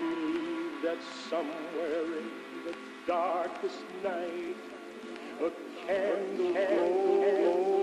believe that somewhere in the darkest night, a candle glows.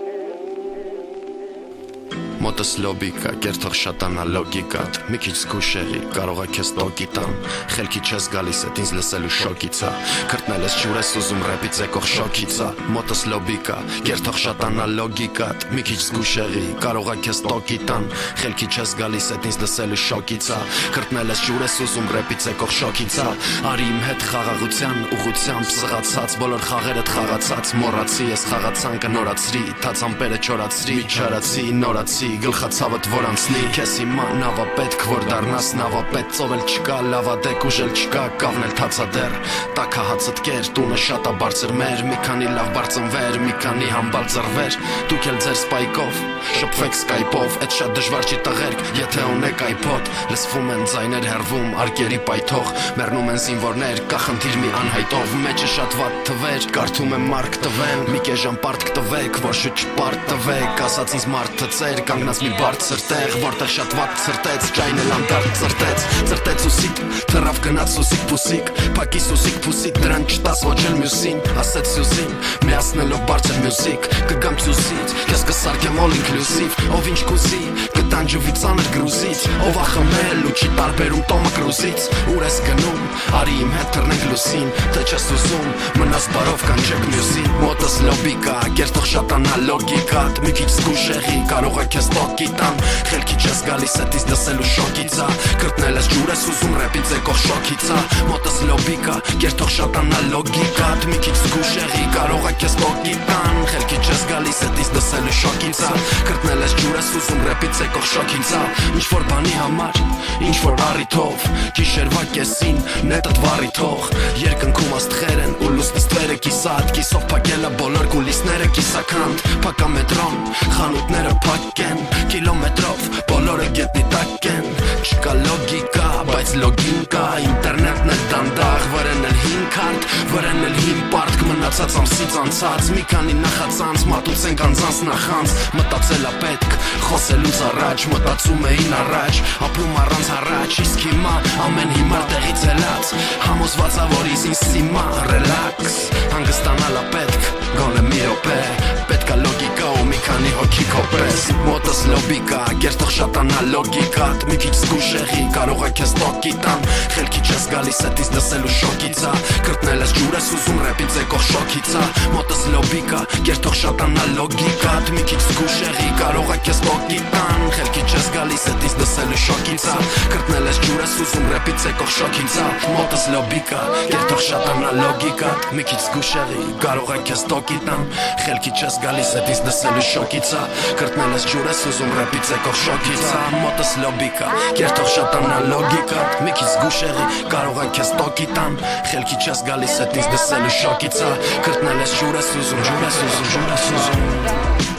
Մոտս լոբիկա, կերթող շատանա լոգիկատ Մի քիչ զգուշեղի, կարողա քեզ տոկի տամ Խելքի չես գալիս էդ ինձ լսելու շոկիցա Քրտնել ես ջուր ես ուզում ռեպից եկող շոկիցա Մոտս լոբիկա, կերթող շատանա լոգիկատ Մի քիչ զգուշեղի, կարողա քեզ տոկի տամ Խելքի չես գալիս էդ ինձ լսելու շոկիցա Քրտնել ես ջուր ես ուզում ռեպից եկող շոկիցա Արի իմ հետ խաղաղության, ուղությամբ սղացած Բոլոր խաղերդ խաղացած Մոռացի ես խաղացանկը նորացրի Թաց ամպերը չորացրի, չարացի, նորացի գլխացավդ որ անցնի Քեզ հիմա նավա պետք որ դառնաս նավա պետ ծովել չկա լավադեկ ուժել չկա կավնել թացադեր տակա հացդ կեր տունը շատ է բարձր մեր մի քանի լավ բարձնվեր մի քանի համբալ ծրվեր դուք էլ ձեր սպայկով շփվեք սկայպով այդ շատ դժվար չի տղերք եթե ունեք iPod լսվում են ձայներ հերվում արկերի պայթող մեռնում են զինվորներ կա խնդիր մի անհայտով մեջը շատ վատ թվեր կարդում եմ մարկ տվեմ մի կեժան պարտք տվեք որ շուտ չպարտ տվեք ասած ինձ մարդ թծեր կանգ կանգնած մի բարձր տեղ, որտեղ շատ վատ ծրտեց, ջայն էլ անդարտ ծրտեց, ծրտեց ուսիկ, թռավ գնաց ուսիկ փուսիկ, փակիս ուսիկ փուսիկ, դրան չտաս ոչ էլ մյուսին, ասեց Սյուզին, միացնելով բարձր մյուսիկ, կգամ Սյուզից, քեզ կսարքեմ all inclusive, ով ինչ կուզի, կտանջվի ծանր գրուզից, ով ախմել ու չի տարբերում տոմը կրուզից, ուր ես գնում, արի իմ հետ թռնենք լուսին, թե չես ուզում, մնաս բարով կանչեք մյուսին, մոտս լոբիկա, կերտող շատանա լոգիկա, մի քիչ զգուշեղի, կարող է քեզ տոկի տան Խելքի չես գալիս հետից դսելու շոկիցա Կրտնել ես ջուր ես ուզում ռեպից եկող շոկիցա Մոտս լոբիկա, կերթող շատանա լոգիկա Մի քիչ զգուշեղի կարող է քեզ տոկի տան Խելքի չես գալիս հետից դսելու շոկիցա Կրտնել ես ջուր ես ուզում ռեպից եկող շոկիցա Ինչ որ բանի համար, ինչ որ առիթով Գիշերվա կեսին, նետդ վարի թող Երկնքում աստղեր են ու լուսնից թվերը կիսատ Կիսով փակելը բոլոր գուլիսները կիսականդ Փակա մետրոն, խանութները փակ են կիլոմետրով բոլորը գետնի տակ են չկա լոգիկա բայց լոգին կա ինտերնետն էլ դանդաղ վրեն էլ հին քարտ վրեն էլ հին պարտք մնացած ամսից անցած մի քանի նախածանց մատուցենք անձանց նախանց մտածելա պետք խոսելուց առաջ մտածում էին առաջ ապրում առանց առաջ իսկ հիմա ամեն հիմա տեղից ելած համոզվածա որ ինձ հիմա ռելաքս հանգստանալա պետք գոնե մի րոպե պետքա լոգիկա ու մի քանի հոգի կոպես մոտս լոբիկա կերտող շատանա լոգիկա մի քիչ զգուշեղի կարող է քեզ տոկի տան խելքի չես գալիս հետից դսելու շոկիցա ես ջուր ես ուզում ռեպից եկող շոկիցա մոտս լոբիկա կերտող շատանա լոգիկա մի քիչ զգուշեղի կարող է քեզ տոկի տան խելքի չես գալիս հետից դսելու շոկիցա կրտնել ես ջուր ես ուզում ռեպից եկող շոկիցա մոտս լոբիկա կերտող շատանա լոգիկա մի քիչ զգուշեղի կարող է քեզ տոկի տան խելքի չես գալիս հետից դսելու շոկիցա Կրտնել ես ջուր ես ուզում ռեպից եկող շոկիցա Մոտս լոբիկա, կերտող շատանա լոգիկա Մի քիչ զգուշեղի, կարող է քեզ տոկի տան Խելքի չես գալիս հետ Wesele szoki, co? Kurt naleźć dziurę, suzum, dziurę, suzum, dziurę, suzum